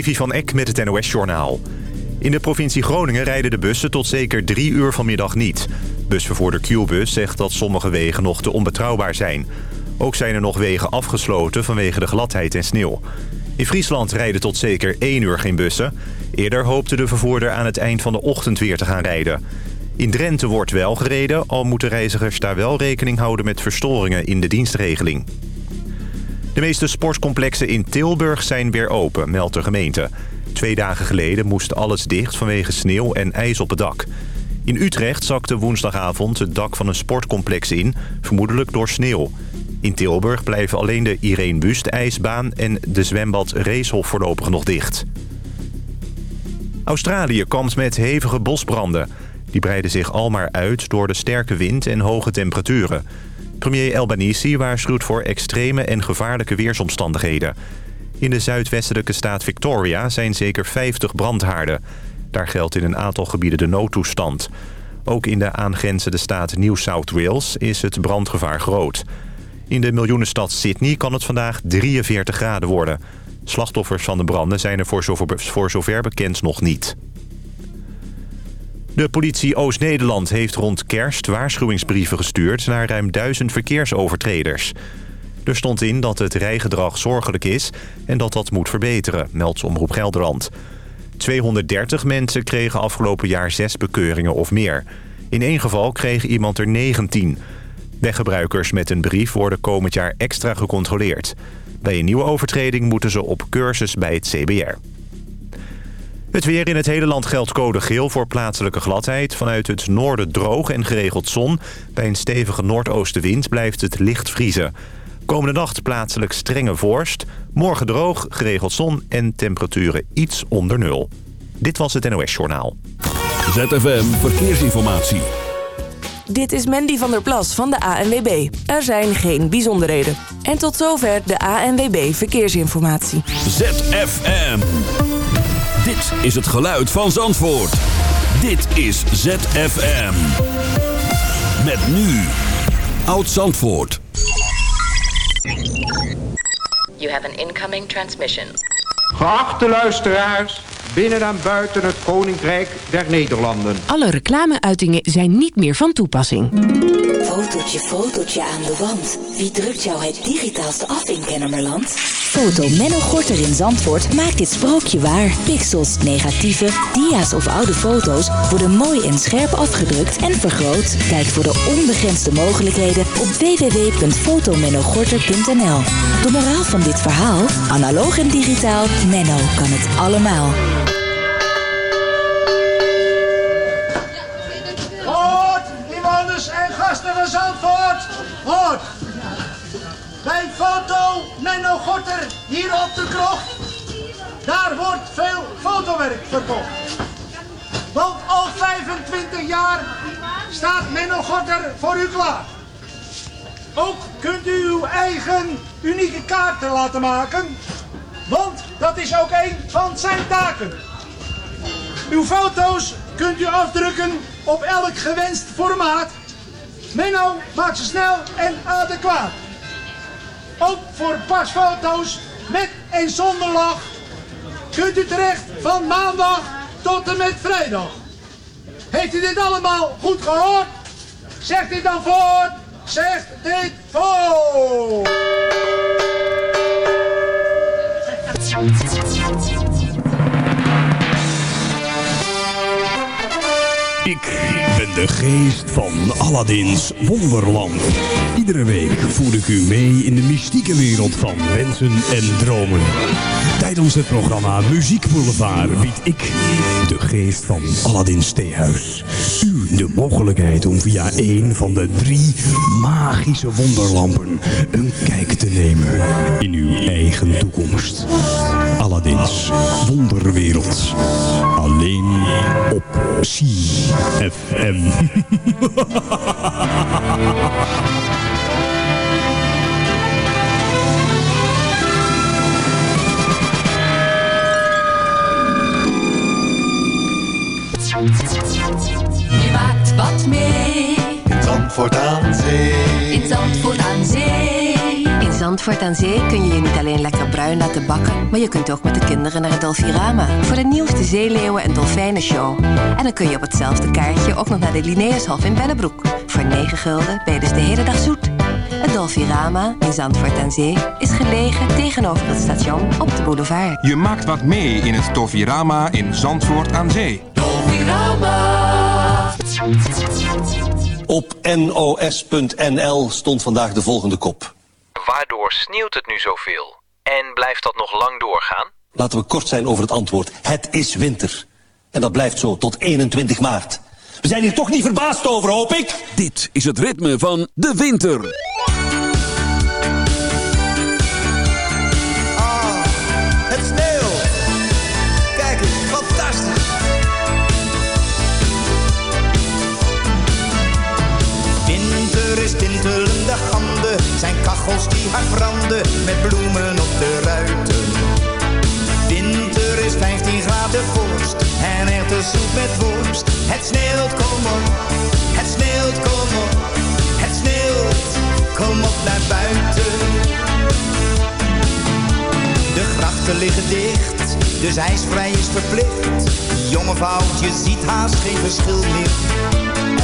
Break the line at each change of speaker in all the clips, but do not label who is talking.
Evi van Eck met het NOS-journaal. In de provincie Groningen rijden de bussen tot zeker drie uur vanmiddag niet. Busvervoerder Qbus zegt dat sommige wegen nog te onbetrouwbaar zijn. Ook zijn er nog wegen afgesloten vanwege de gladheid en sneeuw. In Friesland rijden tot zeker één uur geen bussen. Eerder hoopte de vervoerder aan het eind van de ochtend weer te gaan rijden. In Drenthe wordt wel gereden, al moeten reizigers daar wel rekening houden met verstoringen in de dienstregeling. De meeste sportcomplexen in Tilburg zijn weer open, meldt de gemeente. Twee dagen geleden moest alles dicht vanwege sneeuw en ijs op het dak. In Utrecht zakte woensdagavond het dak van een sportcomplex in, vermoedelijk door sneeuw. In Tilburg blijven alleen de Irene Wust ijsbaan en de zwembad Reeshof voorlopig nog dicht. Australië kampt met hevige bosbranden. Die breiden zich al maar uit door de sterke wind en hoge temperaturen. Premier Albanese waarschuwt voor extreme en gevaarlijke weersomstandigheden. In de zuidwestelijke staat Victoria zijn zeker 50 brandhaarden. Daar geldt in een aantal gebieden de noodtoestand. Ook in de aangrenzende staat New South Wales is het brandgevaar groot. In de miljoenenstad Sydney kan het vandaag 43 graden worden. Slachtoffers van de branden zijn er voor zover, voor zover bekend nog niet. De politie Oost-Nederland heeft rond kerst waarschuwingsbrieven gestuurd... naar ruim duizend verkeersovertreders. Er stond in dat het rijgedrag zorgelijk is en dat dat moet verbeteren, meldt Omroep Gelderland. 230 mensen kregen afgelopen jaar zes bekeuringen of meer. In één geval kreeg iemand er 19. Weggebruikers met een brief worden komend jaar extra gecontroleerd. Bij een nieuwe overtreding moeten ze op cursus bij het CBR. Het weer in het hele land geldt code geel voor plaatselijke gladheid. Vanuit het noorden droog en geregeld zon. Bij een stevige noordoostenwind blijft het licht vriezen. Komende nacht plaatselijk strenge vorst. Morgen droog, geregeld zon en temperaturen iets onder nul. Dit was het NOS Journaal.
ZFM Verkeersinformatie.
Dit is Mandy van der Plas van de ANWB. Er zijn geen bijzonderheden. En tot zover de ANWB Verkeersinformatie.
ZFM. Dit is het geluid van Zandvoort. Dit is ZFM. Met nu. Oud Zandvoort.
You have an incoming transmission.
Geachte luisteraars, binnen en buiten het Koninkrijk der Nederlanden.
Alle reclameuitingen zijn niet meer van toepassing.
Fotootje, fotootje aan de wand. Wie drukt jou het digitaalste af in Kennemerland? Foto Menno Gorter in Zandvoort maakt dit sprookje waar. Pixels, negatieven, dia's of oude foto's worden mooi en scherp afgedrukt en vergroot. Kijk voor de onbegrensde mogelijkheden op www.fotomennogorter.nl. De moraal van dit verhaal? Analoog en digitaal, Menno kan het allemaal.
Hoort. Bij foto Menno Gorter hier op de krocht. Daar wordt veel fotowerk verkocht. Want al 25 jaar staat Menno Gorter voor u klaar. Ook kunt u uw eigen unieke kaarten laten maken. Want dat is ook een van zijn taken. Uw foto's kunt u afdrukken op elk gewenst formaat. Menno maakt ze snel en adequaat. Ook voor pasfoto's met en zonder lach kunt u terecht van maandag tot en met vrijdag. Heeft u dit allemaal goed gehoord? Zegt dit dan voor, zegt dit voor.
Ik ben de geest van Aladdin's Wonderland. Iedere week voer ik u mee in de mystieke wereld van wensen en dromen. Tijdens het programma Muziek Boulevard bied ik, de geest van Aladdin's Theehuis, u de mogelijkheid om via een van de drie magische wonderlampen een kijk te nemen in uw eigen toekomst. Aladdin's Wonderwereld. Alleen op CFM.
Je maakt wat mee.
In Zandvoort aan Zee.
In Zandvoort aan Zee. In
Zandvoort aan Zee kun je je niet alleen lekker bruin laten bakken... maar je kunt ook met de kinderen naar het Dolfirama... voor de nieuwste zeeleeuwen- en dolfijnenshow. En dan kun je op hetzelfde kaartje ook nog naar de Linnaeushof in Bennebroek. Voor 9 gulden ben je dus de hele dag zoet. Het Dolfirama in Zandvoort aan Zee is gelegen tegenover het station op de boulevard.
Je maakt wat mee in het Dolfirama in Zandvoort aan Zee.
Op nos.nl stond vandaag de volgende kop.
Waardoor sneeuwt het nu zoveel? En blijft dat nog lang doorgaan?
Laten we kort zijn over het antwoord. Het is winter. En dat blijft zo tot 21 maart. We zijn hier toch niet verbaasd over, hoop ik?
Dit is het ritme van de winter.
Zijn kachels die hard branden met bloemen op de ruiten. Winter is 15 graden vorst en soep met worst. Het sneeuwt, kom op, het sneeuwt, kom op, het sneeuwt, kom op naar buiten. De grachten liggen dicht, dus ijsvrij is verplicht. Jonge vrouwtje ziet haast geen verschil meer.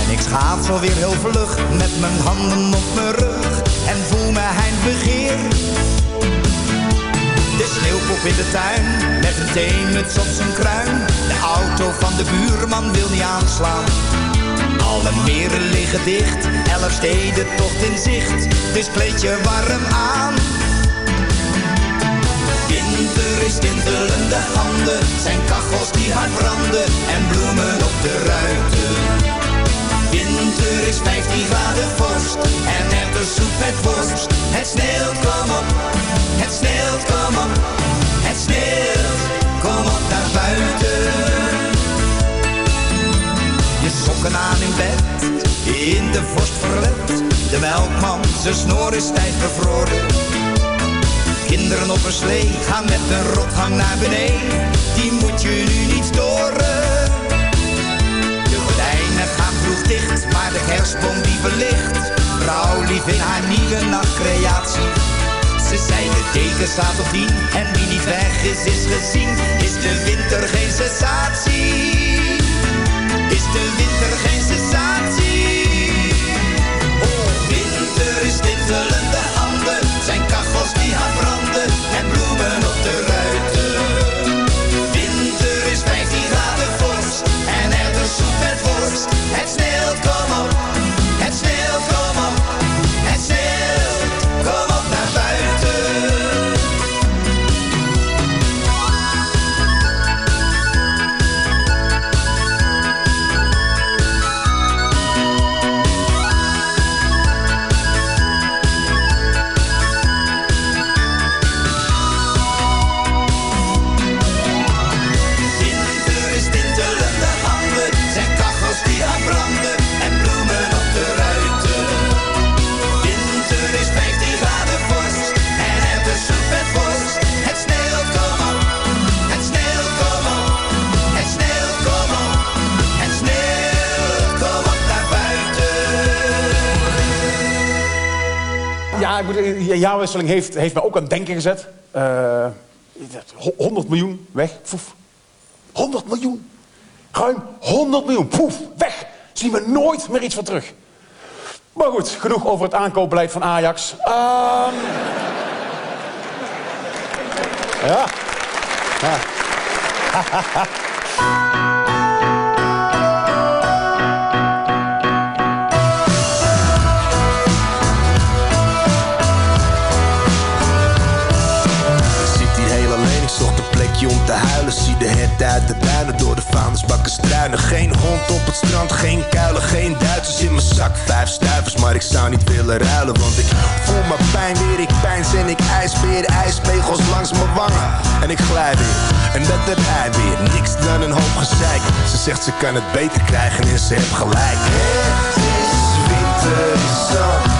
En ik schaats alweer heel vlug met mijn handen op mijn rug me begeer. De sneeuwpop in de tuin met een theemuts op zijn kruin. De auto van de buurman wil niet aanslaan. Alle meren liggen dicht, elf steden tocht in zicht. Dus kleed je warm aan. Winter is tintelende handen, zijn kachels die hard branden en bloemen op de ruiten. Winter is 15 graden vorst en er soep met worst. Het sneeuwt, kom op, het sneeuwt, kom op, het sneeuwt, kom op naar buiten. Je sokken aan in bed, in de vorst verlet. De melkman, zijn snor is stijf bevroren. Kinderen op een slee gaan met een rothang naar beneden. Die moet je nu niet storen. De kerstboom die verlicht. Vrouw lief in haar nieuwe nachtcreatie. Ze zei de deken staat op tien en wie niet weg is, is gezien. Is de winter geen sensatie?
Ja, jaarwisseling heeft, heeft mij ook aan het denken gezet. Eh, 100 miljoen weg. Poef. 100 miljoen. Ruim 100 miljoen. Poef, weg. Zien we nooit meer iets van terug. Maar goed, genoeg over het aankoopbeleid van Ajax. Ehm ja.
om te huilen. Zie de het uit de duinen, door de vaanders bakken struinen. Geen hond op het strand, geen kuilen, geen Duitsers in mijn zak. Vijf stuivers, maar ik zou niet willen ruilen. Want ik voel mijn pijn weer, ik pijn en ik ijsbeer. Ijspegels langs mijn wangen en ik glij weer. En dat heb hij weer, niks dan een hoop gezeik. Ze zegt ze kan het beter krijgen en ze heeft gelijk. Het is winter in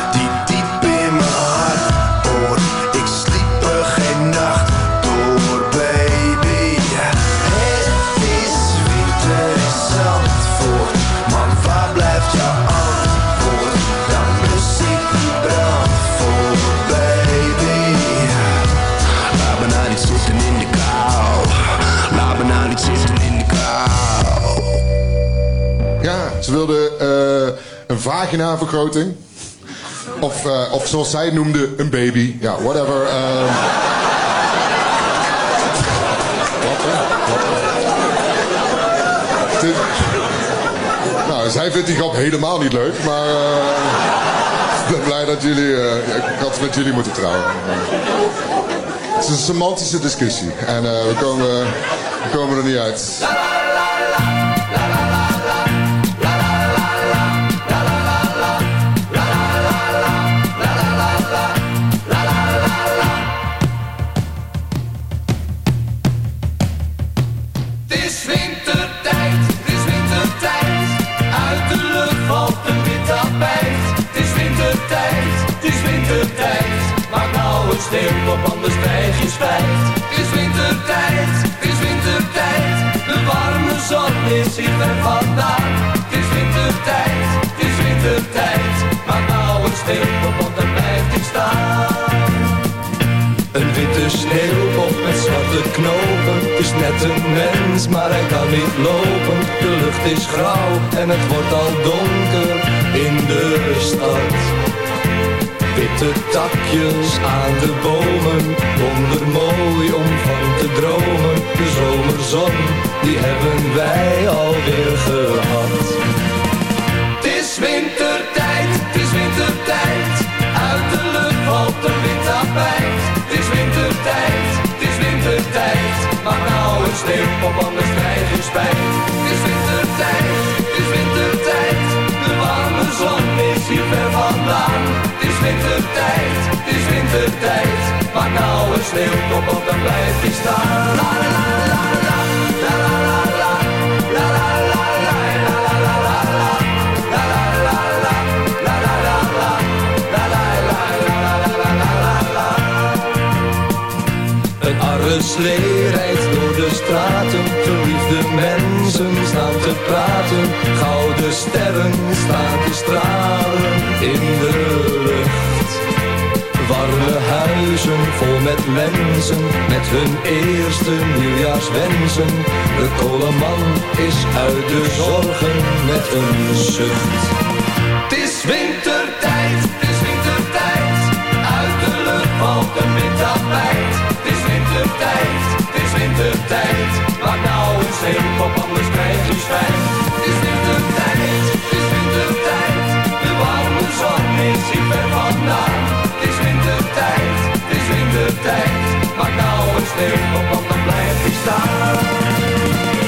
vaginavergroting. Of, eh, of zoals zij noemde, een baby. Ja, whatever. ehm. Wat, hè? Wat, Nou, zij vindt die grap helemaal niet leuk, maar eh, ik ben blij dat jullie. ik had met jullie moeten trouwen. Het is een semantische discussie en we, komen, we komen er niet uit.
Zon is hier ver vandaan. Het is wintertijd, het is wintertijd. Maak nou een sneeuw op, want dan blijft hij staan. Een witte sneeuwpop met zwarte knopen is net een mens, maar hij kan niet lopen. De lucht is grauw en het wordt al donker in de stad. Witte takjes aan de bomen, wondermooi om van te dromen. De zomerzon, die hebben wij alweer gehad. Het is wintertijd, het is wintertijd. Uit de lucht valt een wit tapijt. Het is wintertijd, het is wintertijd. Maak nou een sneeuwpop, anders krijg je spijt. Het is wintertijd, aan. Het is wintertijd, het is wintertijd. Maak nou een sneeuwkop, op, dan blijft die staan. La la la la la, la la la la, la la la la, la la la la la. Een arme slee rijdt door de straat verliefde mensen staan te praten. Gouden sterren staan te stralen in de lucht. Warme huizen vol met mensen, met hun eerste nieuwjaarswensen. De koleman is uit de zorgen met een zucht. Het is wintertijd, het is wintertijd. Uit de lucht valt een wit tapijt. Het is wintertijd, het is wintertijd. Maak nou een sneeuwpop, anders krijg je spijt. Het is wintertijd, het is wintertijd. De warme zon is hier ver vandaan. Het is wintertijd, het is wintertijd. Maak nou een sneeuwpop, want dan blijft hij staan.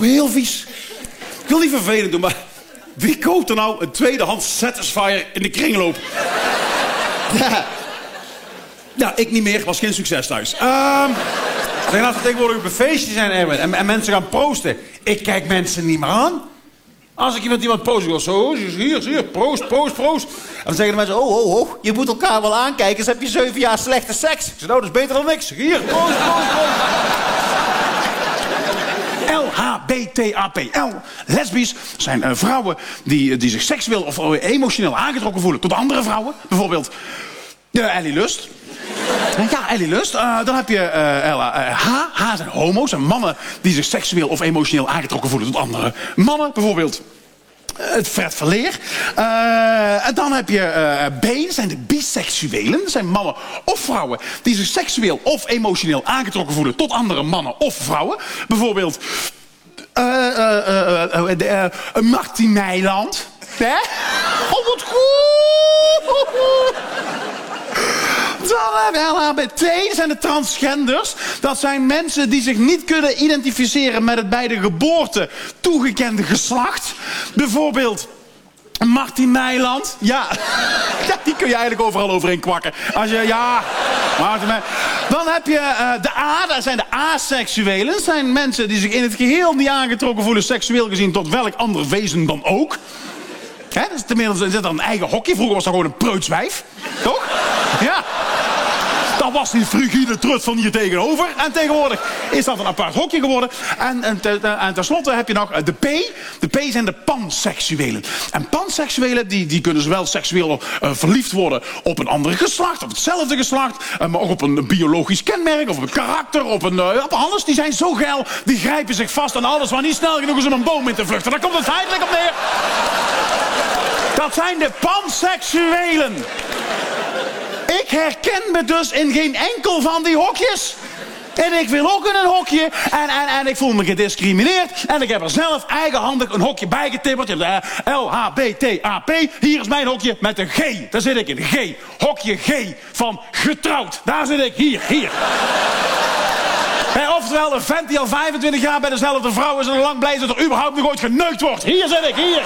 Heel vies. Ik wil niet vervelend doen, maar... Wie koopt er nou een tweedehands Satisfyer in de kringloop? ja. ik niet meer. Was geen succes thuis. Ehm Zeg, als we tegenwoordig op een feestje zijn en, en mensen gaan proosten. Ik kijk mensen niet meer aan. Als ik met iemand proost, wil zo, hier, hier, proost, proost, proost. En dan zeggen de mensen, oh, oh, oh, je moet elkaar wel aankijken, dus heb je zeven jaar slechte seks. Ik zeg, nou, dat is beter dan niks. Hier, proost, proost, proost. LHBTAP. L. Lesbisch zijn uh, vrouwen die, die zich seksueel of emotioneel aangetrokken voelen tot andere vrouwen. Bijvoorbeeld de Ellie Lust. Ja, Ellie Lust. Uh, dan heb je uh, uh, H. H zijn homo's en mannen die zich seksueel of emotioneel aangetrokken voelen tot andere mannen. Bijvoorbeeld het Fred Verleer. en dan heb je B, zijn de biseksuelen. Dat zijn mannen of vrouwen die zich seksueel of emotioneel aangetrokken voelen tot andere mannen of vrouwen. Bijvoorbeeld Martin Meiland. Hè? Oh, wat goed! Dan hebben LHBT, zijn de transgenders. Dat zijn mensen die zich niet kunnen identificeren met het bij de geboorte toegekende geslacht. Bijvoorbeeld Martin Nijland. Ja. die kun je eigenlijk overal overheen kwakken. Als je, ja, Martin Dan heb je uh, de A, dat zijn de aseksuelen. Dat zijn mensen die zich in het geheel niet aangetrokken voelen... seksueel gezien tot welk ander wezen dan ook. Hè, dat is tenminste zit er een eigen hokje. Vroeger was dat gewoon een preutswijf. Toch? Ja. Was die frigide trut van hier tegenover. En tegenwoordig is dat een apart hokje geworden. En, en, te, en tenslotte heb je nog de P. De P zijn de panseksuelen. En panseksuelen die, die kunnen zowel seksueel uh, verliefd worden op een andere geslacht, op hetzelfde geslacht, uh, maar ook op een biologisch kenmerk, of een karakter, op, een, op alles. Die zijn zo geil, die grijpen zich vast aan alles waar niet snel genoeg is om een boom in te vluchten. Daar komt het feitelijk op neer. Dat zijn de panseksuelen. Ik herken me dus in geen enkel van die hokjes. En ik wil ook in een hokje. En, en, en ik voel me gediscrimineerd. En ik heb er zelf eigenhandig een hokje bij getipperd. L-H-B-T-A-P. Hier is mijn hokje met een G. Daar zit ik in. G. Hokje G van getrouwd. Daar zit ik. Hier, hier. oftewel, een vent die al 25 jaar bij dezelfde vrouw is... en lang blij is dat er überhaupt nog ooit geneukt wordt. Hier zit ik, hier.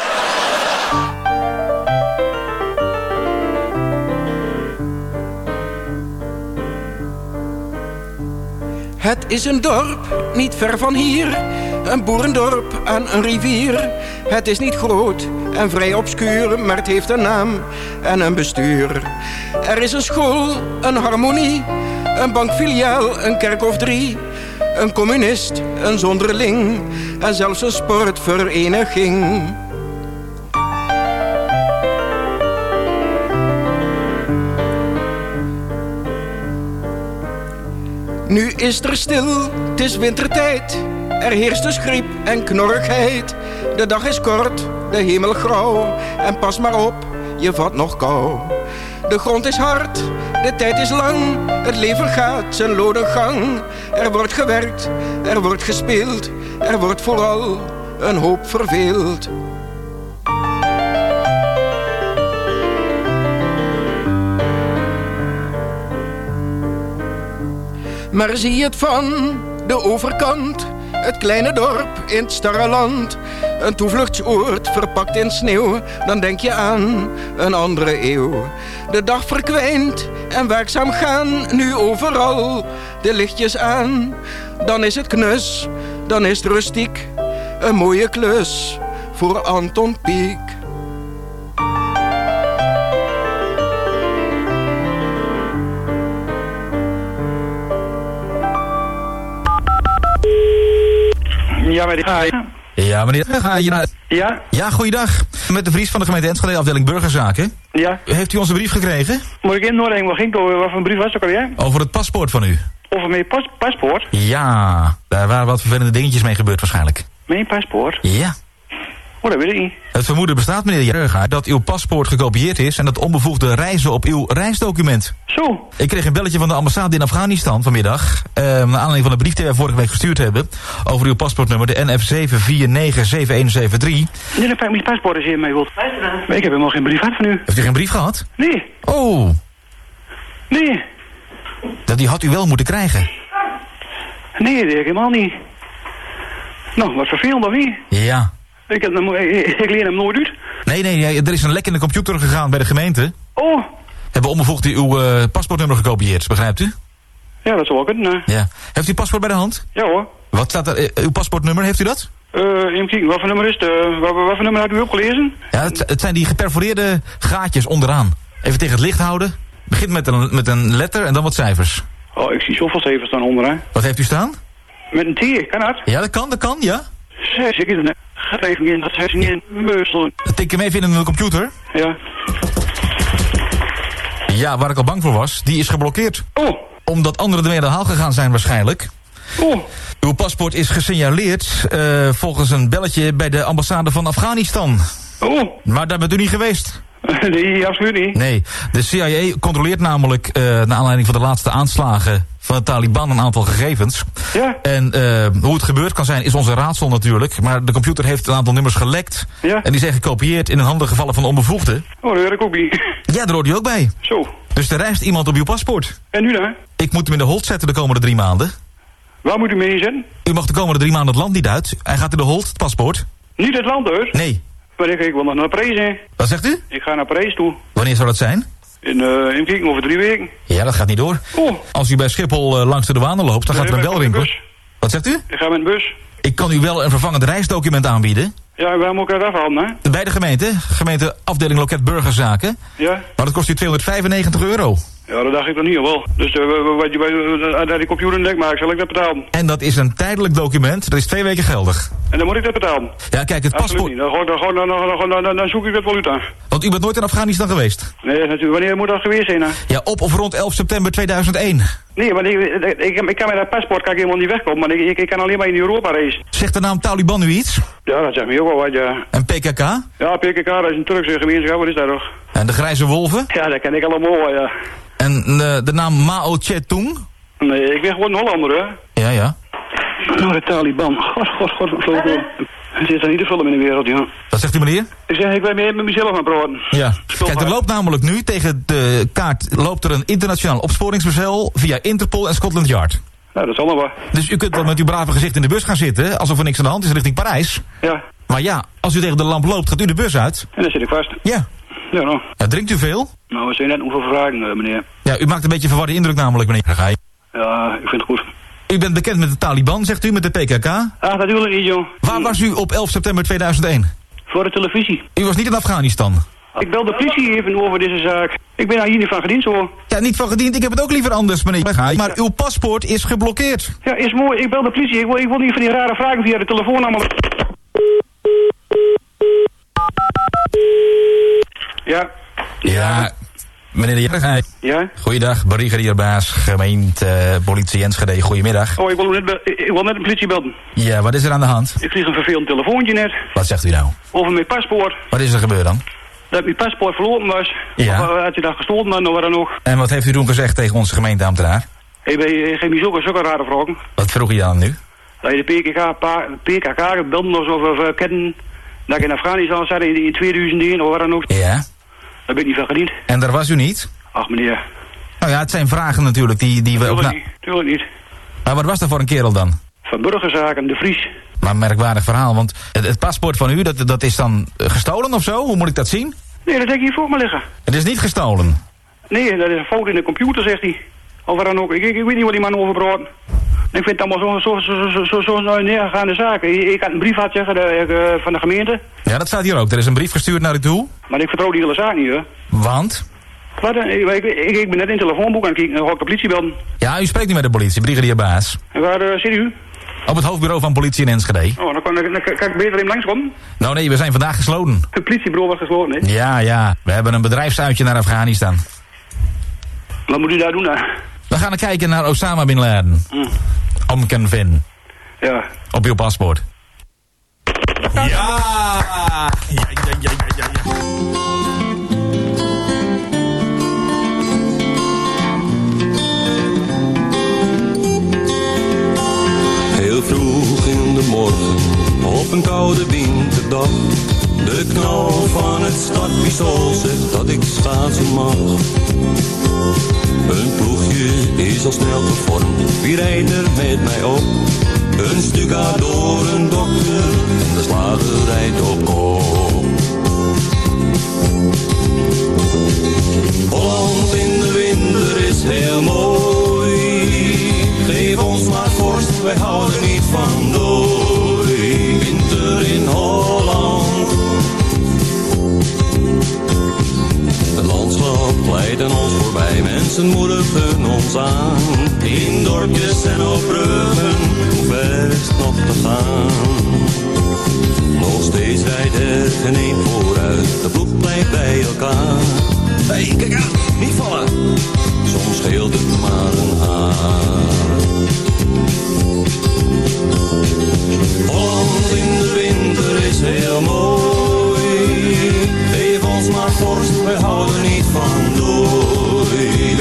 Het is een dorp, niet ver van hier. Een boerendorp aan een rivier. Het is niet groot en vrij obscuur, maar het heeft een naam en een bestuur. Er is een school, een harmonie, een bankfiliaal, een kerk of drie. Een communist, een zonderling en zelfs een sportvereniging. Nu is er stil, het is wintertijd. Er heerst dus griep en knorrigheid. De dag is kort, de hemel grauw. En pas maar op, je vat nog kou. De grond is hard, de tijd is lang. Het leven gaat zijn lode gang. Er wordt gewerkt, er wordt gespeeld. Er wordt vooral een hoop verveeld. Maar zie het van de overkant, het kleine dorp in het starre land. Een toevluchtsoord verpakt in sneeuw, dan denk je aan een andere eeuw. De dag verkwijnt en werkzaam gaan nu overal de lichtjes aan. Dan is het knus, dan is het rustiek, een mooie klus voor Anton Pieck.
Ja, meneer.
Ja, meneer. Ga je naar...
Ja?
Ja, goeiedag. Met de Vries van de gemeente Enschede, afdeling Burgerzaken.
Ja.
Heeft u onze brief gekregen?
Moet ik in Noordelijk wel ging? Wat voor een brief was dat alweer?
Over het paspoort van u.
Over mijn pas paspoort?
Ja, daar waren wat vervelende dingetjes mee gebeurd waarschijnlijk.
Mijn paspoort?
Ja.
Oh, dat weet ik niet.
Het vermoeden bestaat, meneer Jerga, dat uw paspoort gekopieerd is... en dat onbevoegde reizen op uw reisdocument.
Zo.
Ik kreeg een belletje van de ambassade in Afghanistan vanmiddag... Uh, naar aanleiding van de brief die wij vorige week gestuurd hebben... over uw paspoortnummer, de NF7497173.
Nee, dat mijn paspoort als je mee wilt. Ik heb helemaal geen brief gehad van u.
Heeft u geen brief gehad?
Nee.
Oh.
Nee.
Dat die had u wel moeten krijgen.
Nee, dat helemaal niet. Nou, wat vervelend of niet?
Ja.
Ik, heb hem, ik, ik leen hem nooit uit.
Nee, nee, er is een lek in de computer gegaan bij de gemeente.
Oh,
Hebben onbevoegd uw eh, paspoortnummer gekopieerd, begrijpt u?
ja, dat zou wel kunnen.
Ja. Heeft u paspoort bij de hand?
Ja hoor.
Wat staat er? eh, uw paspoortnummer, heeft u dat?
Eh, even kijken, wat voor nummer is het? Eh, wat, wat voor nummer had u opgelezen?
Ja, het, het zijn die geperforeerde gaatjes onderaan. Even tegen het licht houden. Begint met een, met een letter en dan wat cijfers.
Oh, ik zie zoveel cijfers staan onder, hè.
Wat heeft u staan?
Met een T, kan dat?
Ja, dat kan, dat kan, ja.
Zes, ik is het Gaat even in, dat is niet in. Meusel.
Tik hem even in de computer.
Ja.
Ja, waar ik al bang voor was, die is geblokkeerd.
Oh.
Omdat anderen ermee aan de haal gegaan zijn waarschijnlijk.
Oh.
Uw paspoort is gesignaleerd eh, volgens een belletje bij de ambassade van Afghanistan.
Oh.
Maar daar bent u niet geweest.
Nee, absoluut niet.
Nee, de CIA controleert namelijk, eh naar aanleiding van de laatste aanslagen van de Taliban, een aantal gegevens.
Ja.
En eh, hoe het gebeurd kan zijn, is onze raadsel natuurlijk. Maar de computer heeft een aantal nummers gelekt.
Ja.
En die zijn gekopieerd in een handen gevallen van onbevoegden.
Oh, daar hoor ik ook niet.
Ja, daar hoort u ook bij.
Zo.
Dus er reist iemand op uw paspoort.
En nu dan?
Ik moet hem in de hold zetten de komende drie maanden.
Waar moet u mee inzetten?
U mag de komende drie maanden het land niet uit. Hij gaat in de hold, het paspoort.
Niet het land uit?
Nee.
Maar ik, ik wil nog naar Parijs, hè.
Wat zegt u?
Ik ga naar Parijs toe.
Wanneer zou dat zijn?
In, eh even kijken, over drie weken.
Ja, dat gaat niet door.
Oh.
Als u bij Schiphol eh, langs de douane loopt, dan gaat er een
Nee, maar
bel
ik kom met
rinkelen. Wat zegt u?
Ik ga met een bus.
Ik kan u wel een vervangend reisdocument aanbieden.
Ja, waar moet ik dat afhalen, hè?
Bij de gemeente, gemeente afdeling loket burgerzaken.
Ja?
Maar dat kost u 295 euro.
Ja, dat dacht ik dan niet, wel. Dus uh, wat je bij die computer een dek maakt, zal ik dat betalen?
En dat is een tijdelijk document, dat is twee weken geldig.
En dan moet ik dat betalen?
Ja, kijk, het paspoort...
Dan, dan, dan, dan, zoek ik het wel uit aan.
Want u bent nooit in Afghanistan geweest?
Nee, natuurlijk. Wanneer moet dat geweest zijn, hè?
Ja, op of rond 11 september 2001.
Nee, maar ik, ik, kan met dat paspoort kan ik helemaal niet wegkomen, maar ik, ik, kan alleen maar in Europa reizen.
Zegt de naam Taliban nu iets?
Ja, dat zegt me ook wel wat, ja.
En PKK?
Ja, PKK, dat is een Turkse gemeenschap, wat is dat toch?
En de Grijze Wolven?
Ja, dat ken ik allemaal ja.
En de, de naam Mao Tse-tung?
Nee, ik ben gewoon een Hollander, hè.
Ja, ja.
Nou, de Taliban. God, god, god, god. Er zit er niet te vullen in de wereld, ja.
Wat zegt u, meneer?
Ik zeg, ik ben meer met mezelf aan praten.
Ja. Kijk, er loopt namelijk nu tegen de kaart loopt er een internationaal opsporingsbevel via Interpol en Scotland Yard.
Ja, dat nog wel.
Dus u kunt wel met uw brave gezicht in de bus gaan zitten, alsof er niks aan de hand is richting Parijs.
Ja.
Maar ja, als u tegen de lamp loopt, gaat u de bus uit.
En dan zit ik vast.
Ja.
Ja, nou.
Ja, drinkt u veel?
Nou, we zijn net hoeveel vragen, uh, meneer.
Ja, u maakt een beetje verwarde indruk namelijk, meneer. Ga je.
Ja, ik vind het goed.
U bent bekend met de Taliban, zegt u, met de PKK?
Ah, natuurlijk niet, joh.
Waar was u op 11 september 2001?
Voor de televisie.
U was niet in Afghanistan?
Ik bel de politie even over deze zaak. Ik ben hier niet van gediend, hoor.
Ja, niet van gediend. Ik heb het ook liever anders, meneer. Maar uw paspoort is geblokkeerd.
Ja, is mooi. Ik bel de politie. Ik wil, ik wil niet van die rare vragen via de telefoon allemaal... Ja.
Ja, meneer de Jager.
Ja?
Goeiedag, brigadierbaas, gemeente, uh, politie Enschede. Goedemiddag.
Oh, ik wil, net, ik wil net een politie belden.
Ja, wat is er aan de hand?
Ik kreeg een vervelend telefoontje net.
Wat zegt u nou?
Over mijn paspoort.
Wat is er gebeurd dan?
Dat mijn paspoort verloren was.
Ja.
Of had je dat gestolen dan, of wat dan ook.
En wat heeft u toen gezegd tegen onze gemeenteambtenaar?
Ik geef me zulke, zulke rare vragen.
Wat vroeg je dan nu?
Dat je de PKK, pa, PKK gebeld of, of, of kennen. Dat ik in Afghanistan zat in, in 2001 of wat dan ook.
Ja.
Daar ben ik niet van gediend.
En daar was u niet?
Ach meneer.
Nou ja, het zijn vragen natuurlijk die, die we...
Tuurlijk niet, tuurlijk niet.
Maar wat was dat voor een kerel dan?
Van burgerzaken, de Vries.
Maar een merkwaardig verhaal, want het, het, paspoort van u, dat, dat is dan gestolen of zo? Hoe moet ik dat zien?
Nee, dat denk ik hier voor me liggen.
Het is niet gestolen?
Nee, dat is een fout in de computer, zegt hij. Of wat dan ook. Ik, ik, ik weet niet wat die man over praat. Ik vind het allemaal zo'n zo, zo, zo, zo, zo, neergaande zaken. Ik, had een brief had zeggen, de, van de gemeente.
Ja, dat staat hier ook. Er is een brief gestuurd naar u toe.
Maar ik vertrouw die hele zaak niet, hoor.
Want?
Wat? Ik, ik, ik, ben net in het telefoonboek ga ik de politie belden.
Ja, u spreekt niet met de politie, brigadierbaas.
En waar uh, zit u?
Op het hoofdbureau van politie in Enschede.
Oh, dan kan, dan, kan ik beter even langskomen.
Nou nee, we zijn vandaag gesloten.
Het politiebureau was gesloten, hè?
Ja, ja. We hebben een bedrijfsuitje naar Afghanistan.
Wat moet u daar doen, dan?
We gaan kijken naar Osama Bin Laden.
Mm.
Omken Vin.
Ja.
Op uw paspoort. Ja! Ja, ja, ja, ja, ja.
Heel vroeg in de morgen, op een koude winterdag. De knal van het startpistool zegt dat ik schaatsen mag. Een ploegje is al snel gevormd, wie rijdt er met mij op? Een stuk door een dokter de slager rijdt op kop. Mensen moedigen ons aan. In dorpjes en op bruggen, hoe ver is het nog te gaan? Nog steeds rijdt er geen een vooruit, de ploeg blijft bij elkaar. Hé, hey, kijk uit, niet vallen! Soms scheelt het maar een haar. Holland in de winter is heel mooi. Geef ons maar vorst, wij houden niet van dooi.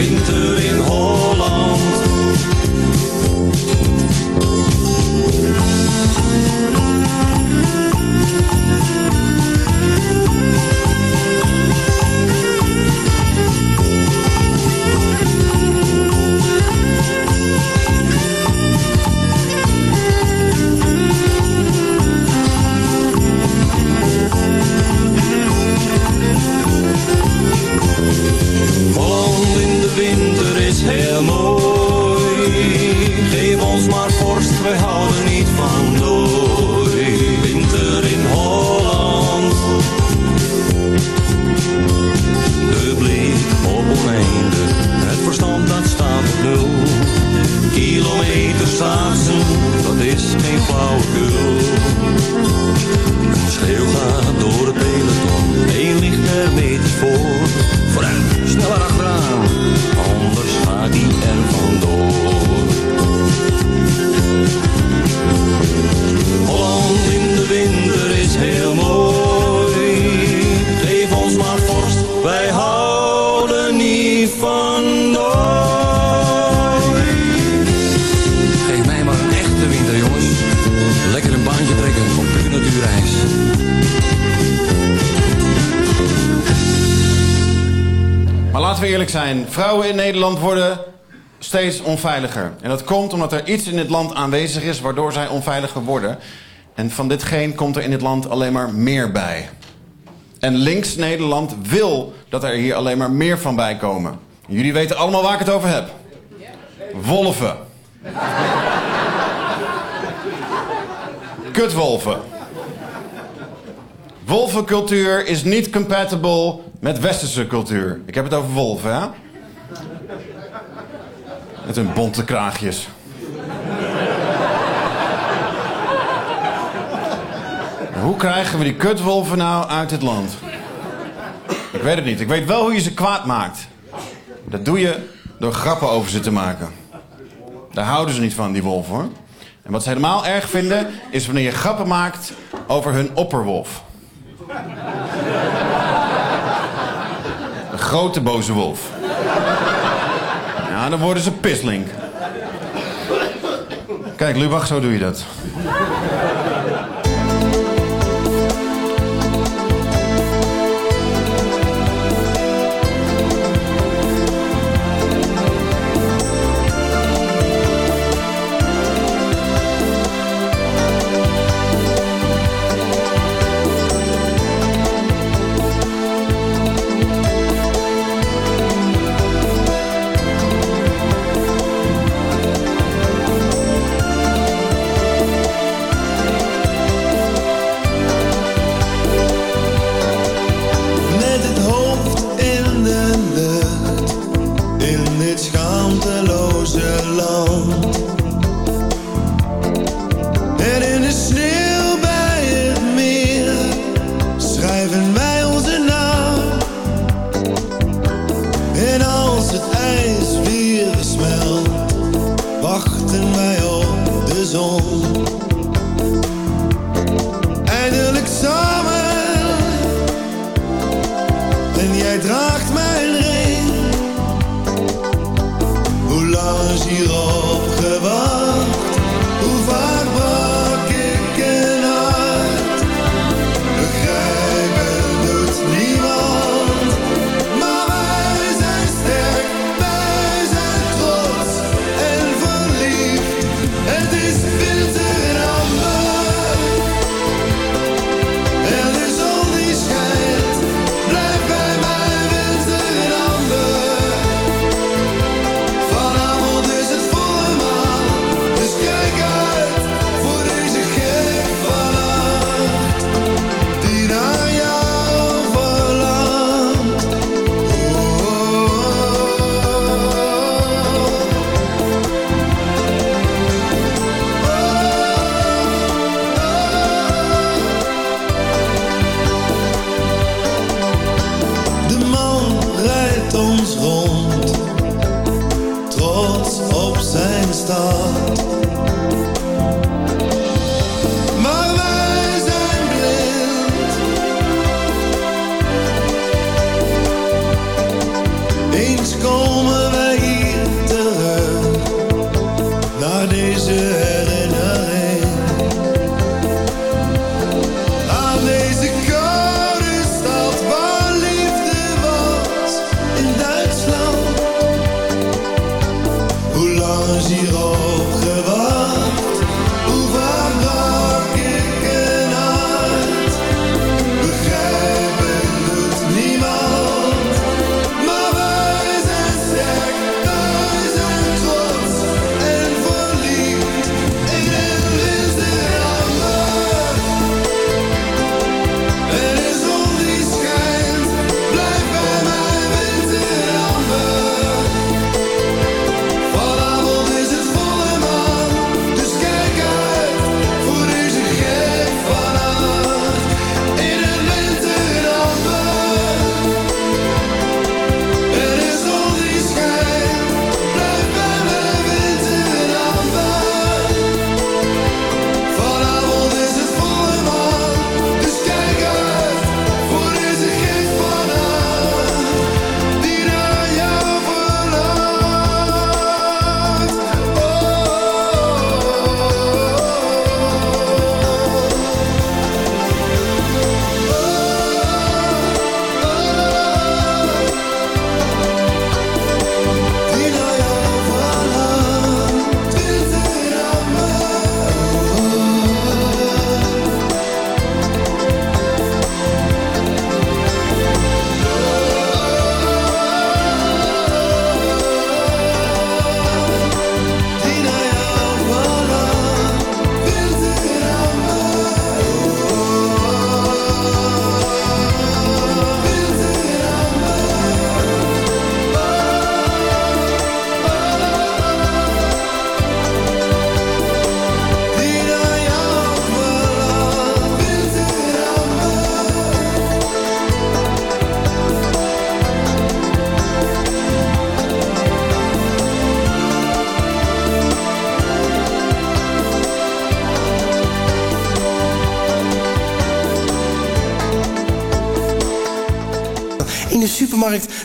Zijn, vrouwen in Nederland worden steeds onveiliger. En dat komt omdat er iets in dit land aanwezig is waardoor zij onveiliger worden. En van ditgeen komt er in dit land alleen maar meer bij. En links Nederland wil dat er hier alleen maar meer van bij komen. Jullie weten allemaal waar ik het over heb. Wolven. Kutwolven. Wolvencultuur is niet compatible met westerse cultuur. Ik heb het over wolven, hè? Met hun bonte kraagjes. Hoe krijgen we die kutwolven nou uit het land? Ik weet het niet. Ik weet wel hoe je ze kwaad maakt. Dat doe je door grappen over ze te maken. Daar houden ze niet van, die wolven hoor. En wat ze helemaal erg vinden, is wanneer je grappen maakt over hun opperwolf. Een grote boze wolf. Dan worden ze pisling. Kijk, Lubach, zo doe je dat.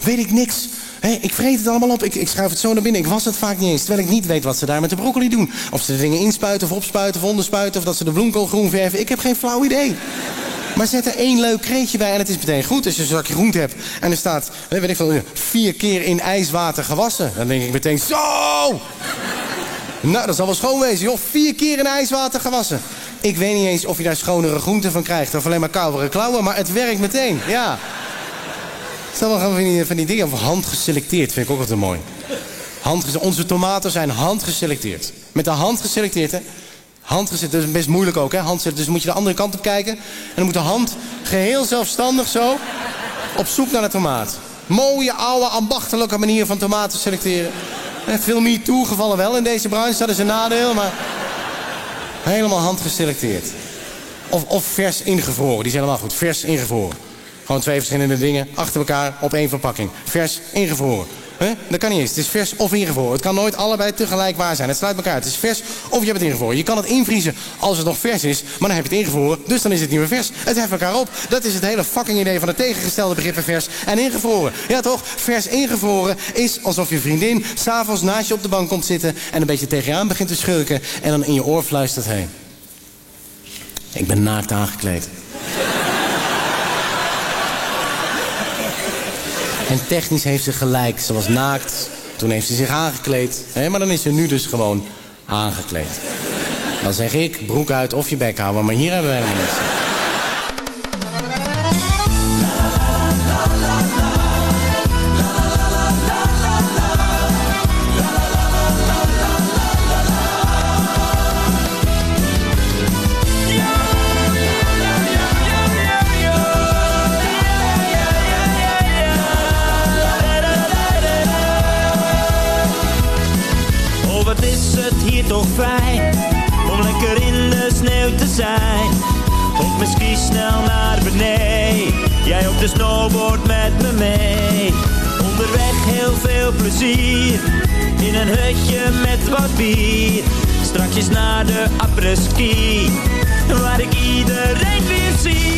Weet ik niks. Ik vreet het allemaal op. Ik, ik schuif het zo naar binnen. Ik was het vaak niet eens. Terwijl ik niet weet wat ze daar met de broccoli doen. Of ze de dingen inspuiten of opspuiten of onderspuiten. Of dat ze de bloemkool groen verven. Ik heb geen flauw idee. Maar zet er één leuk kreetje bij en het is meteen goed. Als je een zakje groente hebt en er staat, weet ik veel, vier keer in ijswater gewassen. Dan denk ik meteen, zo! Nou, dat zal wel schoon wezen, joh. Vier keer in ijswater gewassen. Ik weet niet eens of je daar schonere groenten van krijgt... of alleen maar koudere klauwen, maar het werkt meteen, ja. Stel wel gewoon van die, van die dingen vind ik ook altijd mooi. Handgese- onze tomaten zijn handgeselecteerd. Met de hand geselecteerd, hè. Handgezet, dat is best moeilijk ook, hè. Handgezet, dus moet je de andere kant op kijken. En dan moet de hand geheel zelfstandig zo op zoek naar de tomaat. Mooie, oude, ambachtelijke manier van tomaten selecteren. Eh, Veel meer toegevallen wel in deze branche, dat is een nadeel, maar... Helemaal handgeselecteerd. Of, of vers ingevroren, die zijn helemaal goed. Vers ingevroren. Gewoon twee verschillende dingen achter elkaar op één verpakking. Vers ingevroren. Dat kan niet eens. Het is vers of ingevroren. Het kan nooit allebei tegelijk waar zijn. Het sluit elkaar. Het is vers of je hebt het ingevroren. Je kan het invriezen als het nog vers is, maar dan heb je het ingevroren. Dus dan is het niet meer vers. Het heft elkaar op. Dat is het hele fucking idee van het tegengestelde begrippen vers en ingevroren. Ja toch? Vers ingevroren is alsof je vriendin s'avonds naast je op de bank komt zitten en een beetje tegen je aan begint te schurken en dan in je oor fluistert heen. Ik ben naakt aangekleed. En technisch heeft ze gelijk. Ze was naakt. Toen heeft ze zich aangekleed. Maar dan is ze nu dus gewoon aangekleed. Dan zeg ik, broek uit of je bek houden. Maar hier hebben we helemaal niks.
Bier. Strakjes naar de après-ski. Waar ik iedereen weer zie.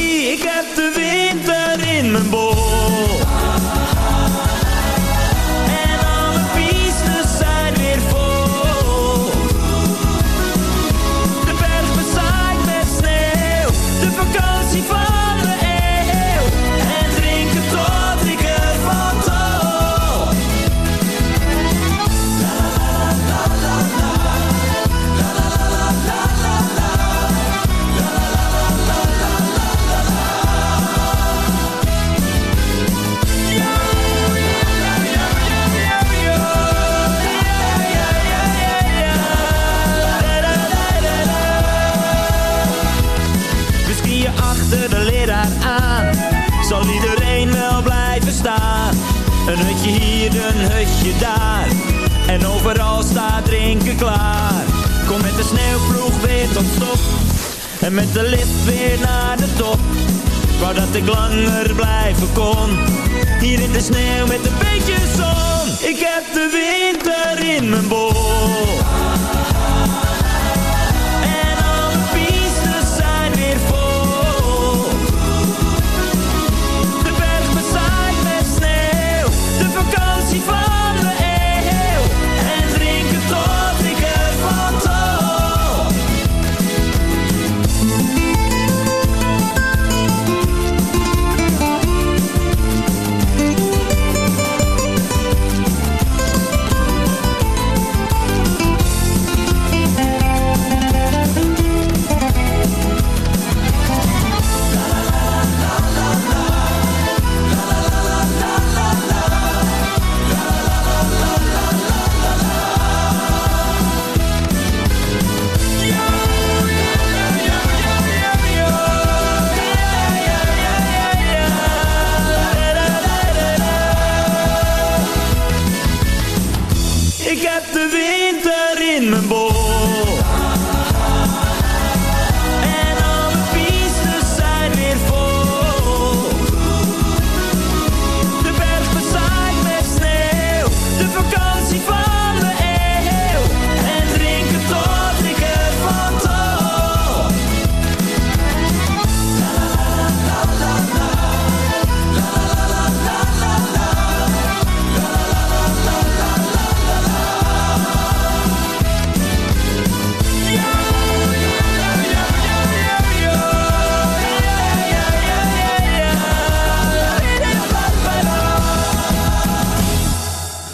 De sneeuwploeg weer tot stop. En met de lift weer naar de top. Wou dat ik langer blijven kon. Hier in de sneeuw met een beetje zon. Ik heb de winter in mijn bol. En alle pistes zijn weer vol. De berg bezaaid met sneeuw. De vakantie van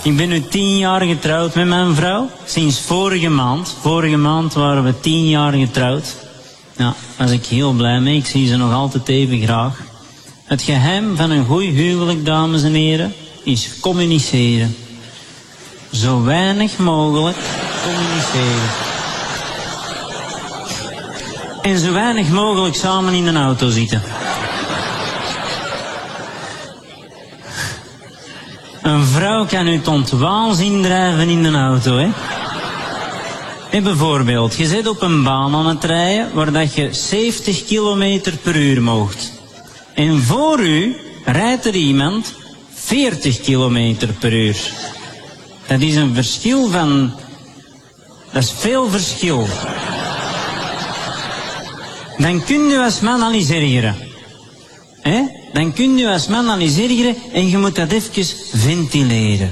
Ik
ben nu tien jaar getrouwd met mijn vrouw. Sinds vorige maand. Vorige maand waren we tien jaar getrouwd. Ja, daar was ik heel blij mee. Ik zie ze nog altijd even graag. Het geheim van een goed huwelijk, dames en heren, is communiceren. Zo weinig mogelijk communiceren. En zo weinig mogelijk samen in een auto zitten. Een vrouw kan u tot waanzin drijven in een auto, hè? En bijvoorbeeld, je zit op een baan aan het rijden waar dat je 70 kilometer per uur moogt. En voor u rijdt er iemand 40 kilometer per uur. Dat is een verschil van... Dat is veel verschil. Dan kun je als man al eens ergeren. hè? Dan kun je als man ergeren en je moet dat even ventileren.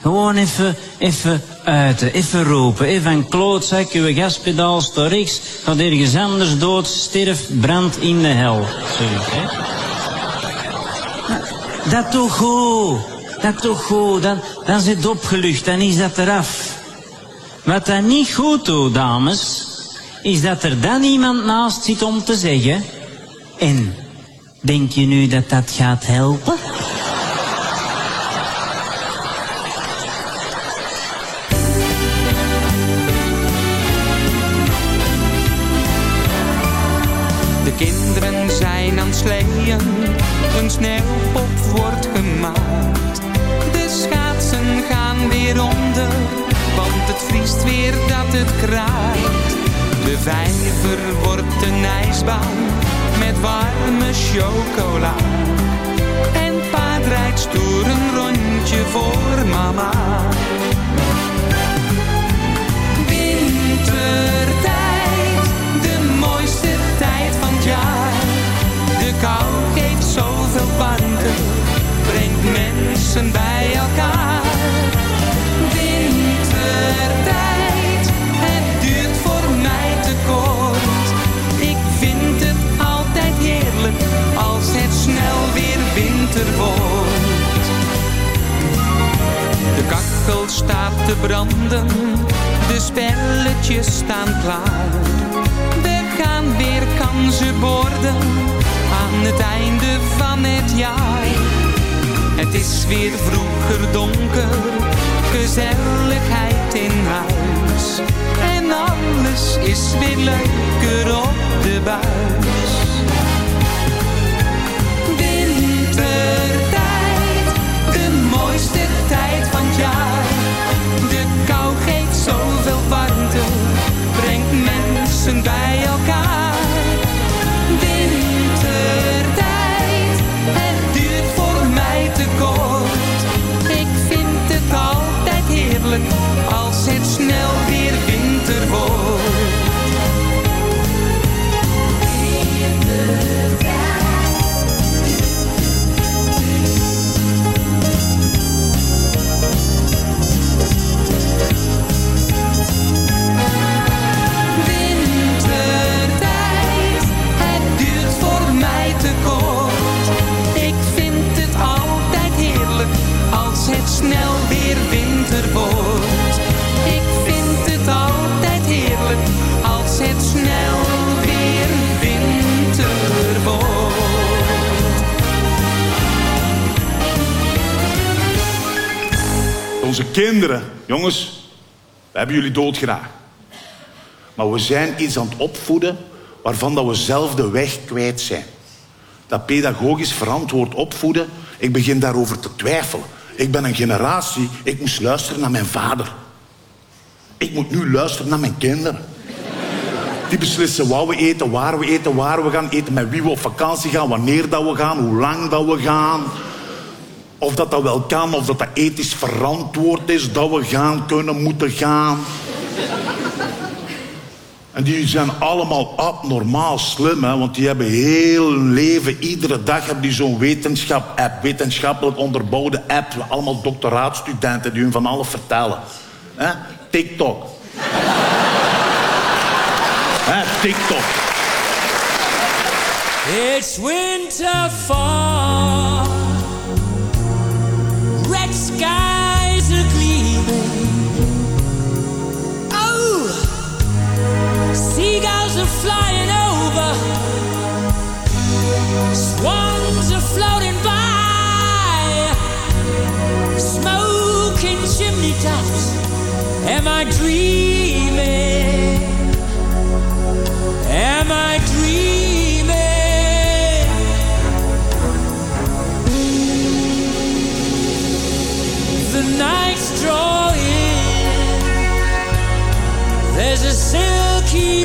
Gewoon even, even uiten, even roepen, even een klootzak, je gaspedaal staat rechts, gaat ergens anders dood, sterf, brand in de hel. Zoiets, hè? Dat toch goed, dat toch goed, dan, dan zit het opgelucht, dan is dat eraf. Wat dat niet goed doet, dames, is dat er dan iemand naast zit om te zeggen... En, denk je nu dat dat gaat helpen?
De kinderen zijn aan het sleeën, een sneeuwpop wordt gemaakt. De schaatsen gaan weer onder, want het vriest weer dat het kraait. De vijver wordt een ijsbaan met warme chocola. En pa draait stoer een rondje voor mama. De kachel staat te branden, de spelletjes staan klaar. We gaan weer kansen borden aan het einde van het jaar. Het is weer vroeger donker, gezelligheid in huis. En alles is weer leuker op de buis. Wintertijd, de mooiste tijd van het jaar. De kou geeft zoveel warmte, brengt mensen bij elkaar. Wintertijd, het duurt voor mij te kort. Ik vind het altijd heerlijk
jongens, we hebben jullie doodgraag. Maar we zijn iets aan het opvoeden waarvan dat we zelf de weg kwijt zijn. Dat pedagogisch verantwoord opvoeden, ik begin daarover te twijfelen. Ik ben een generatie, ik moest luisteren naar mijn vader. Ik moet nu luisteren naar mijn kinderen. Die beslissen wat we eten, waar we eten, waar we gaan eten, met wie we op vakantie gaan, wanneer dat we gaan, hoe lang dat we gaan. Of dat dat wel kan, of dat dat ethisch verantwoord is dat we gaan, kunnen, moeten gaan. En die zijn allemaal abnormaal slim, hè, want die hebben heel hun leven, iedere dag hebben die zo'n wetenschap-app, wetenschappelijk onderbouwde app. Allemaal doctoraatstudenten die hun van alles vertellen. Hè? TikTok. Hè, TikTok.
It's winter fall. Am I dreaming? Am I dreaming? Drawing. There's a silky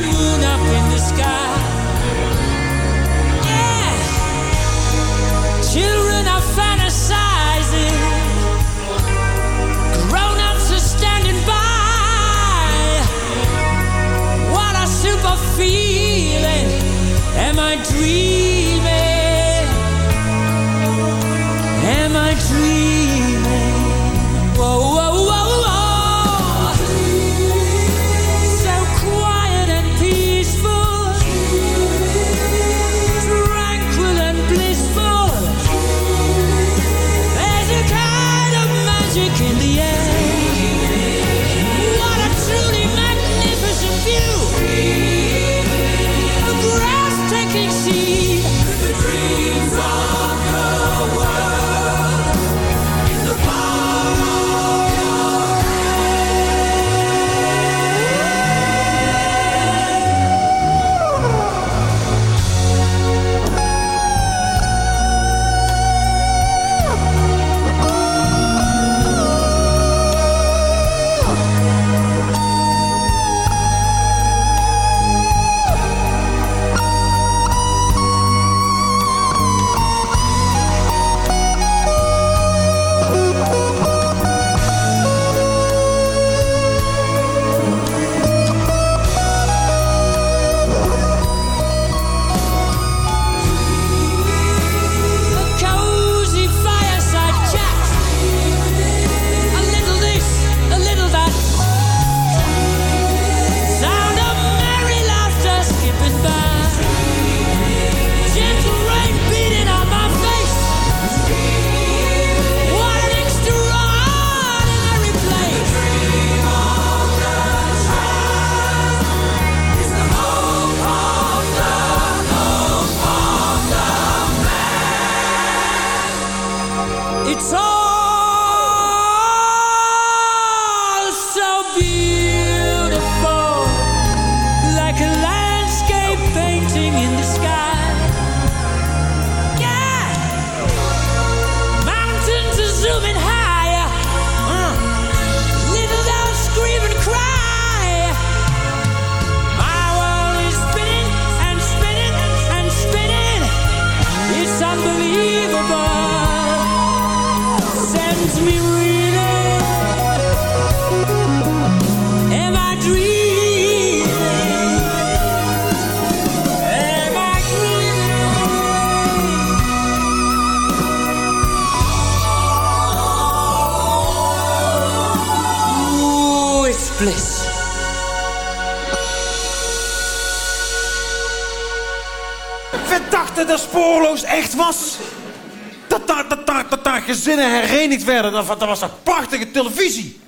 herenigd werden. Dat, dat was een prachtige televisie.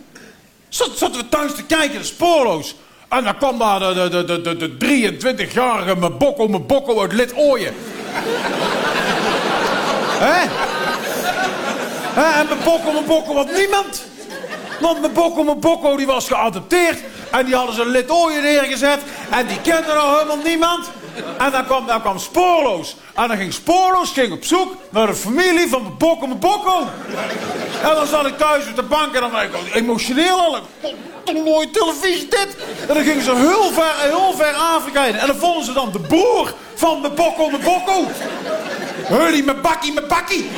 Zat, zaten we thuis te kijken, spoorloos. En dan kwam daar de, de, de, de, de, 23-jarige Mebokko Mebokko uit Lid-Ooien. Hè, En Mebokko Mebokko had niemand. Want Mebokko Mebokko die was geadopteerd. En die hadden ze Lid-Ooien neergezet. En die kende nou helemaal niemand. En dan kwam, dan kwam Spoorloos. En dan ging Spoorloos ging op zoek naar de familie van Mebokko Mebokko. En dan zat ik thuis op de bank en dan was ik emotioneel al. Een mooie televisie dit. En dan gingen ze heel ver, heel ver Afrika in. En dan vonden ze dan de broer van Mebokko Mebokko. Hurry, Mebakkie, Mebakkie.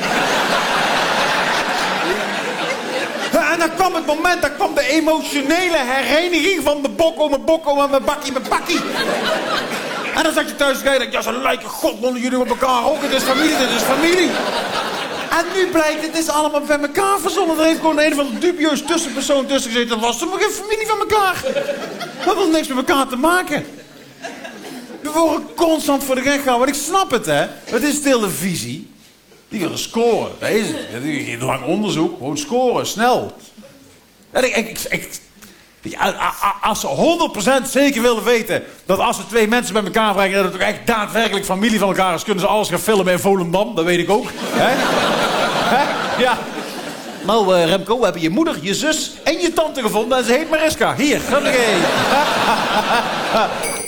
En dan kwam het moment, dan kwam de emotionele hereniging van mijn bokko, mijn bokko en mijn bakkie, mijn bakkie. En dan zat je thuis te kijken, ja, ze lijken god jullie op elkaar ook. Het is familie, dit is familie. En nu blijkt, het is allemaal bij elkaar verzonnen. Er heeft gewoon een van de dubieus tussenpersoon tussen gezeten. Dat was toch geen familie van elkaar. Dat had niks met elkaar te maken. We worden constant voor de gek gehouden. Want ik snap het, hè. Het is televisie. Die willen scoren. Dat is het. Geen lang onderzoek. Gewoon scoren, snel. En ik, ik, ik, als ze 100% zeker willen weten... dat als ze twee mensen bij elkaar brengen... dat het ook echt daadwerkelijk familie van elkaar is... kunnen ze alles gaan filmen in Volendam. Dat weet ik ook. Hè? Hè? Ja. Nou, eh, Remco, we hebben je moeder, je zus en je tante gevonden... en ze heet Mariska. Hier, huppakee.
When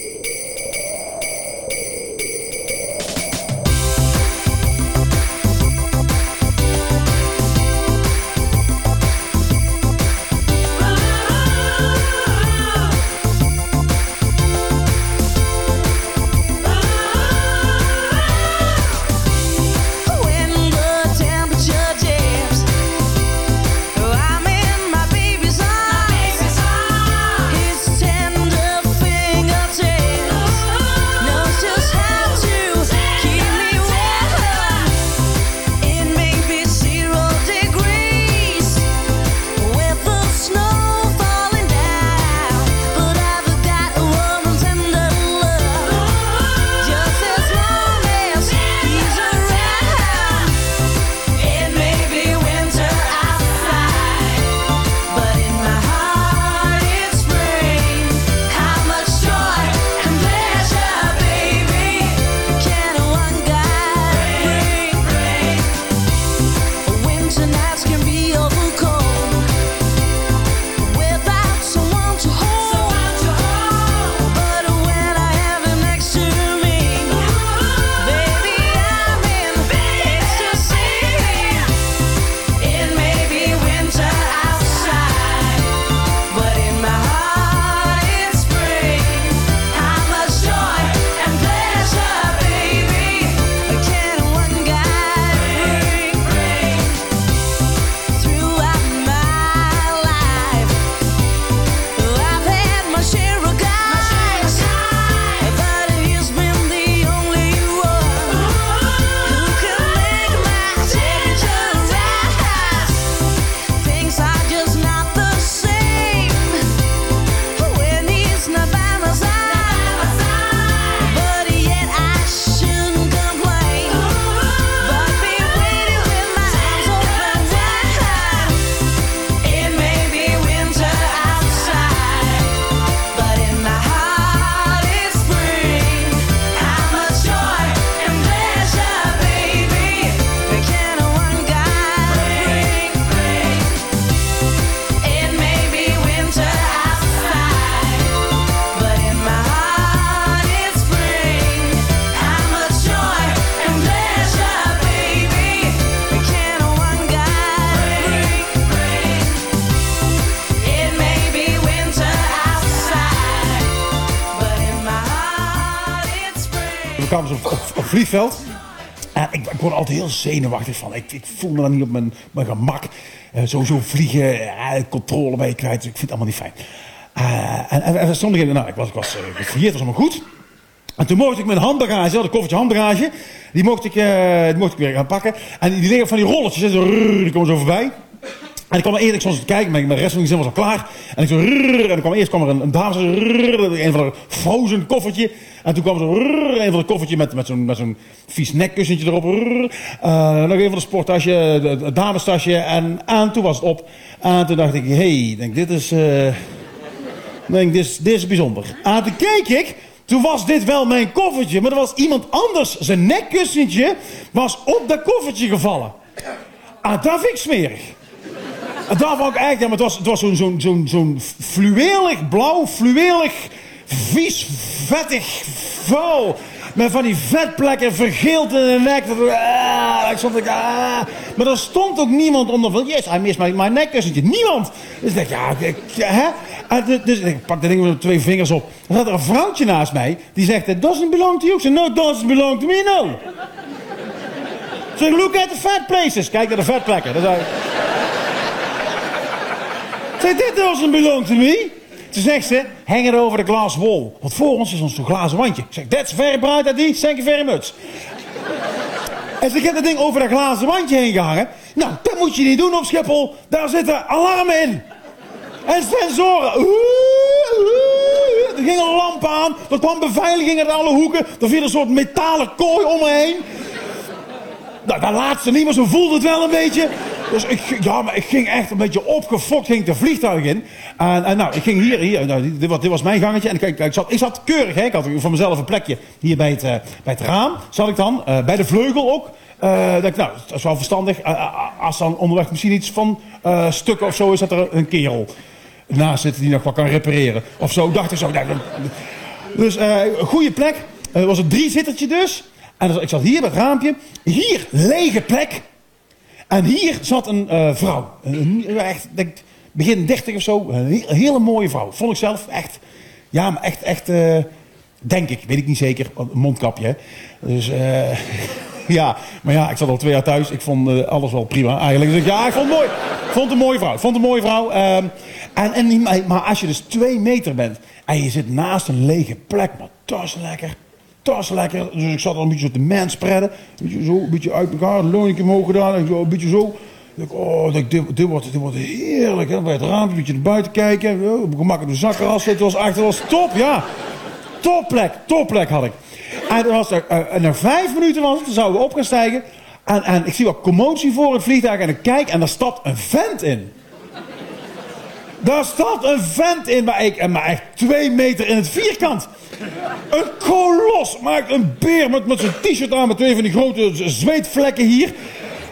We kwamen op, op, op vliegveld. En ik, ik word altijd heel zenuwachtig van. Ik, ik voel me dan niet op mijn, mijn gemak. Eh, sowieso vliegen, eh, controle ben je kwijt. Dus ik vind het allemaal niet fijn. Eh, en, en, en ik nou, ik was, ik was uh, was allemaal goed. En toen mocht ik mijn handbagage, dat koffertje handbagage, die mocht ik, die mocht ik weer gaan pakken. En die liggen van die rolletjes, die komen zo voorbij. En ik kwam er eerst, ik stond te kijken, mijn, mijn wrestlingzin was al klaar. En ik zo, rrrr, en kwam eerst kwam er een, dame, zo, een van een frozen koffertje. En toen kwam er zo, rrrr, een van de koffertje met, met zo'n zo'n vies nekkussentje erop. rrrr. Eh, nog een van de sporttasje, het het damestasje. En, en toen was het op. En toen dacht ik, hé, hey, denk, dit is, eh, denk, dit, is, dit is bijzonder. En toen keek ik, toen was dit wel mijn koffertje. Maar er was iemand anders, zijn nekkussentje was op dat koffertje gevallen. En dat vind ik smerig. Daar vond ik eigenlijk, maar het was, het was zo'n zo'n zo'n zo'n fluwelig, blauw, fluwelig, vies, vettig, vuil. Met van die vetplekken vergeeld in de nek. Ah, ik stond, ik, ah. Maar er stond ook niemand onder van, yes, hij mist mijn, mijn nekkussentje. Niemand. Dus ik dacht, ja, ik, hè? En dus- ik pak dat ding met twee vingers op. Dan zat er een vrouwtje naast mij, die zegt, it doesn't belong to you. Ik zei, no, doesn't belong to me, no. Zeg, look at the fat places. Kijk naar de vetplekken. Dat. Zeg, dit doesn't belong to me. Toen zegt ze, hang it over the glass wall. Want voor ons is ons zo'n glazen wandje. Ik zeg, that's very bright, Daddy. Thank you very much. En ze heeft dat ding over dat glazen wandje heen gehangen. Nou, dat moet je niet doen op Schiphol. Daar zitten alarmen in. En sensoren. Oeh. Er ging een lamp aan. Er kwam beveiliging uit alle hoeken. Er viel een soort metalen kooi om me heen. Nou, dat laatste niet, maar zo voelde het wel een beetje. Dus ik, ja, maar ik ging echt een beetje opgefokt, ging de vliegtuig in. En, en nou, ik ging hier, hier nou, dit, was, mijn gangetje. En ik, ik, zat, ik keurig, hè. ik had voor mezelf een plekje hier bij het, eh, bij het raam. Zat ik dan, eh, bij de vleugel ook. Eh dacht ik, nou, dat is wel verstandig. Als dan onderweg misschien iets van stukken of zo is, dat er een kerel naast zit die nog wat kan repareren. Of zo, dacht ik zo. Nou, dus een goede plek. Was een driezittertje dus. En ik zat hier bij het raampje. Hier, lege plek. En hier zat een eh, vrouw. Echt, denk, begin 30 of zo. Een, he- een hele mooie vrouw. Vond ik zelf echt. Ja, maar echt, echt. eh, denk ik, weet ik niet zeker. Een mondkapje. Dus eh, ja, maar ja, ik zat al twee jaar thuis. Ik vond alles wel prima eigenlijk. Dus ja, ik vond het mooi. Ik vond het een mooie vrouw. Ik vond een mooie vrouw. Ehm, en, en, maar als je dus twee meter bent en je zit naast een lege plek, maar dat is lekker. Is lekker. Dus ik zat al een beetje zo te manspreaden. Beetje zo, een beetje uit elkaar, een leuntje omhoog gedaan. En zo, een beetje zo. Ik oh, dit, dit, wordt, dit wordt heerlijk. Hè? Bij het raampje, een beetje naar buiten kijken. Op gemak in de zitten. was achter, was top, ja. Topplek, topplek had ik. En, dan was er, eh, en na vijf minuten was toen zouden we op gaan stijgen. En, en ik zie wat commotie voor het vliegtuig. En ik kijk en daar stapt een vent in. Daar staat een vent in, maar, ik, maar echt twee meter in het vierkant. Een kolos, maakt een beer met, met zijn t-shirt aan met twee van die grote zweetvlekken hier.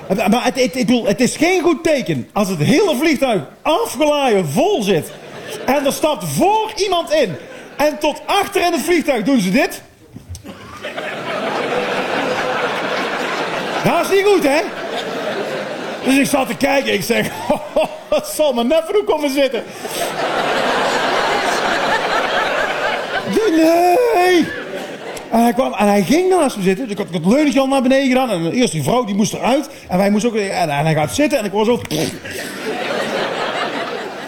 Maar het, het, ik bedoel, het is geen goed teken als het hele vliegtuig afgeladen vol zit. En er stapt voor iemand in. En tot achter in het vliegtuig doen ze dit. Dat is niet goed, hè? Dus ik zat te kijken. Ik zeg, dat zal net voor komen zitten. Nee! En hij kwam en hij ging naast me zitten. Dus ik had ik had het leunetje al naar beneden gedaan. En eerst die vrouw die moest eruit. En wij moesten ook. En, en hij gaat zitten en ik was zo.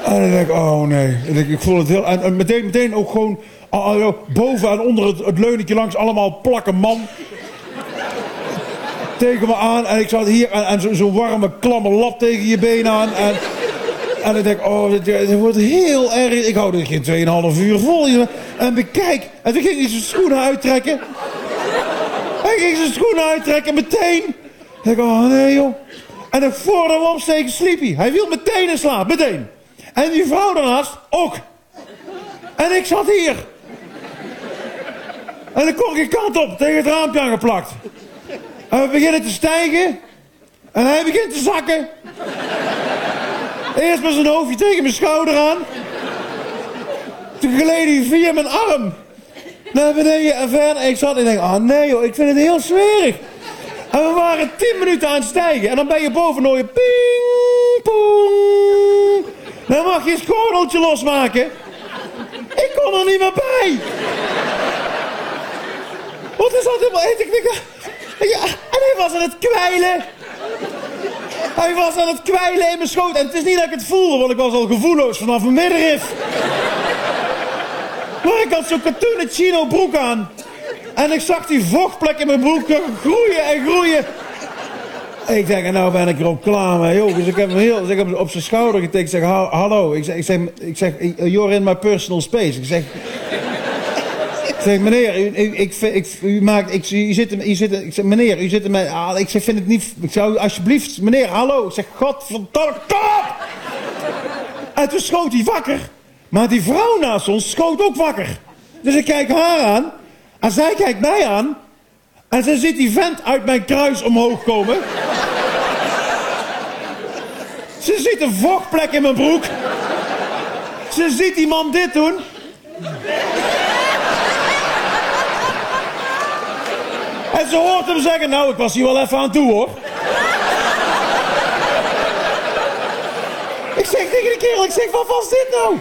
En dan denk ik, oh nee. En ik, ik voel het heel. En, en meteen, meteen ook gewoon. ah, ah, boven en onder het, het leunetje langs allemaal plakken man. Tegen me aan. En ik zat hier en, en zo'n zo warme, klamme lap tegen je been aan. En, en ik denk, oh, dit, wordt heel erg. Ik hou er geen 2,5 uur vol. joh. En bekijk. En toen ging hij zijn schoenen uittrekken. Hij ging zijn schoenen uittrekken meteen. Ik oh nee joh. En dan voordat we opsteken sliep hij. Hij viel meteen in slaap, meteen. En die vrouw daarnaast ook. En ik zat hier. En dan kon ik een kant op, tegen het raampje aangeplakt. En we beginnen te stijgen. En hij begint te zakken. Eerst met zijn hoofdje tegen mijn schouder aan. Toen gleed hij via mijn arm. Naar beneden en verder. En ik zat en denk, ah nee joh, ik vind het heel smerig. En we waren tien minuten aan het stijgen. En dan ben je boven ping, pong. Dan mag je het gordeltje losmaken. Ik kon er niet meer bij. Wat is dat helemaal? Denk, ja, en hij was aan het kwijlen. Hij was aan het kwijlen in mijn schoot. En het is niet dat ik het voelde, want ik was al gevoelloos vanaf mijn middenrif. Maar ik had zo'n katoenen chino broek aan. En ik zag die vochtplek in mijn broek groeien en groeien. Ik zeg, en nou ben ik er ook klaar mee. Joh. Dus ik heb hem, heel, dus op zijn schouder getikt. Ik zeg, "Ha- hallo. Ik zeg, ik zeg, ik zeg, you're in my personal space. Ik zeg, zeg meneer, u, ik, ik, u maakt, ik, u zit, u zit, ik zeg, meneer, u zit in mijn, ah, ik zeg, vind het niet, ik zou, alsjeblieft, meneer, hallo. Ik zeg, godverdomme, kom op! En toen schoot hij wakker. Maar die vrouw naast ons schoot ook wakker. Dus ik kijk haar aan. En zij kijkt mij aan. En ze ziet die vent uit mijn kruis omhoog komen. Ze ziet een vochtplek in mijn broek. Ze ziet die man dit doen. En ze hoort hem zeggen, nou, ik was hier wel even aan toe, hoor. Ik zeg tegen de kerel, ik zeg, wat was dit nou?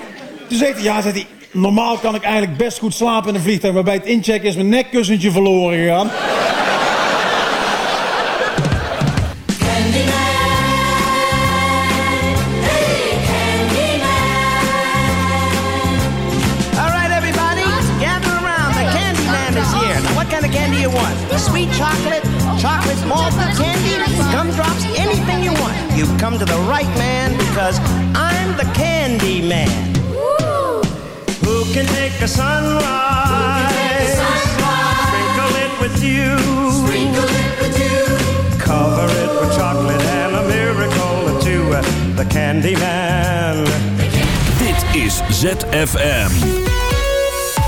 Toen zegt hij, ja, zegt hij, normaal kan ik eigenlijk best goed slapen in een vliegtuig, maar bij het inchecken is mijn nekkussentje verloren gegaan.
Sweet chocolate, chocolate malted candy, gumdrops, anything you want. You've come to the right man because I'm the Candy Man. Who can take a sunrise? Sprinkle it with you. Sprinkle it with you. Cover it with chocolate and a miracle or two. The Candy Man.
Dit is ZFM.